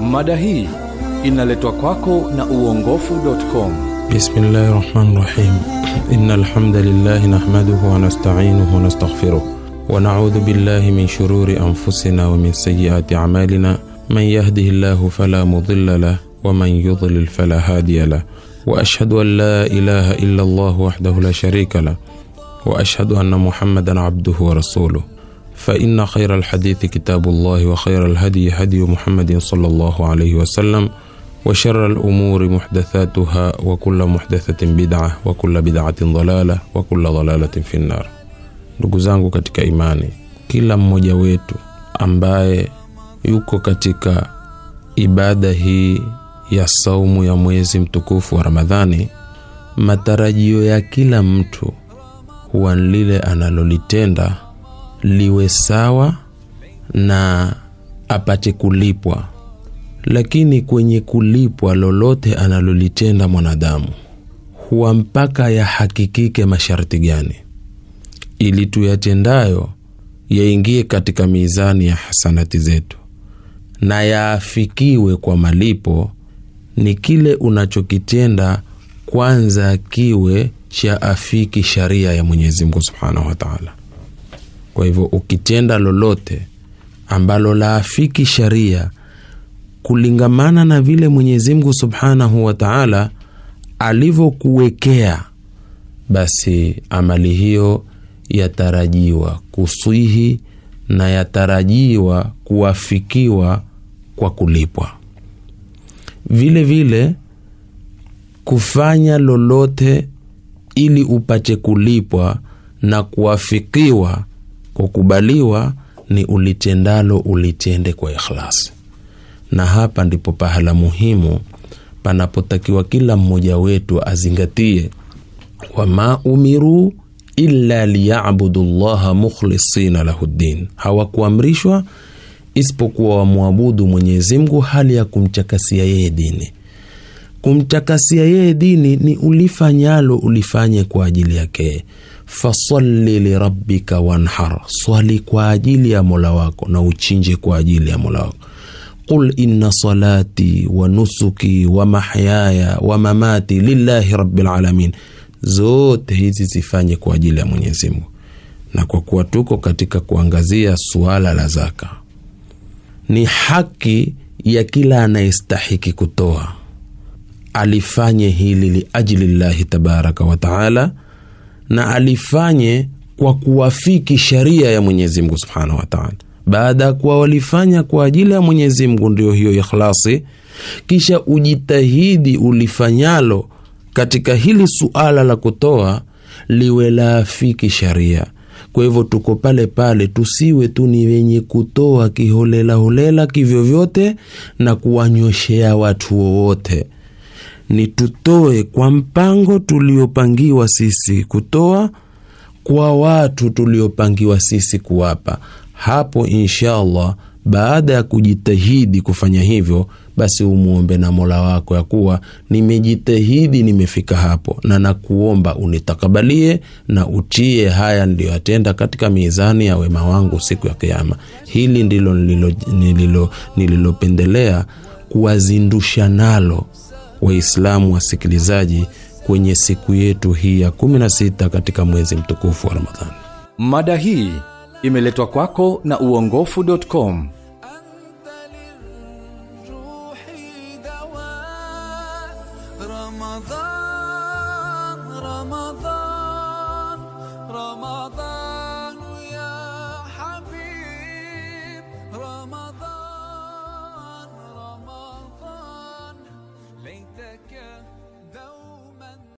Mada hii inaletwa kwako na uongofu.com. Bismillahi rahmani rahim. Inna alhamdulillahi nahmaduhu wa nasta'inuhu wa nastaghfiruh wa na'udhu billahi min shururi anfusina wa min sayyiati a'malina man yahdihillahu fala mudilla lahu wa man yudlil fala hadiya lahu wa ashhadu an la ilaha illa Allah wahdahu la sharika lahu wa ashhadu anna Muhammadan 'abduhu wa rasuluh فإن خير الحديث كتاب الله وخير الهدي هدي محمد صلى الله عليه وسلم وشر الأمور محدثاتها وكل محدثة بدعة وكل بدعة ضلالة وكل ضلالة في النار ndugu zangu katika imani kila mmoja wetu ambaye yuko katika ibada hii ya saumu ya mwezi mtukufu wa ramadhani matarajio ya kila mtu huwa ni lile analolitenda liwe sawa na apate kulipwa. Lakini kwenye kulipwa lolote analolitenda mwanadamu huwa mpaka yahakikike masharti gani. Ili tuyatendayo yaingie katika mizani ya hasanati zetu. Na yaafikiwe kwa malipo ni kile unachokitenda kwanza kiwe cha afiki sharia ya mwenyezi mungu subhanahu wataala kwa hivyo ukitenda lolote ambalo laafiki sharia kulingamana na vile mwenyezi mungu subhanahu wataala alivyokuwekea basi amali hiyo yatarajiwa kuswihi na yatarajiwa kuafikiwa kwa kulipwa. Vile vile kufanya lolote ili upate kulipwa na kuafikiwa kukubaliwa ni ulitendalo ulitende kwa ikhlasi na hapa ndipo pahala muhimu panapotakiwa kila mmoja wetu azingatie wama umiruu illa liyabudu llaha mukhlisina lahu ddin, hawakuamrishwa isipokuwa wamwabudu Mwenyezi Mungu hali ya kumchakasia yeye dini. Kumchakasia yeye dini ni ulifanyalo ulifanye kwa ajili yake. Fasalli lirabbika wanhar, swali kwa ajili ya mola wako na uchinje kwa ajili ya mola wako. Qul inna salati wa nusuki wa mahyaya wa mamati lillahi rabbil alamin zote hizi zifanye kwa ajili ya Mwenyezi Mungu. Na kwa kuwa tuko katika kuangazia suala la zaka, ni haki ya kila anayestahiki kutoa alifanye hili liajli llahi tabaraka wa taala, na alifanye kwa kuwafiki sharia ya Mwenyezi Mungu subhanahu wa taala. Baada ya kuwa walifanya kwa ajili ya Mwenyezi Mungu, ndio hiyo ikhlasi, kisha ujitahidi ulifanyalo katika hili suala la kutoa liwe laafiki sharia. Kwa hivyo tuko pale pale, tusiwe tu ni wenye kutoa kiholelaholela kivyovyote na kuwanyoshea watu wowote. Ni tutoe kwa mpango tuliopangiwa sisi kutoa kwa watu tuliopangiwa sisi kuwapa. Hapo inshallah baada ya kujitahidi kufanya hivyo basi umwombe na mola wako ya kuwa nimejitahidi nimefika hapo na nakuomba unitakabalie na utie haya niliyoyatenda katika mizani ya wema wangu siku ya kiama hili ndilo nililopendelea nililo, nililo kuwazindusha nalo Waislamu wasikilizaji kwenye siku yetu hii ya 16 katika mwezi mtukufu wa Ramadhani. Mada hii imeletwa kwako na uongofu.com.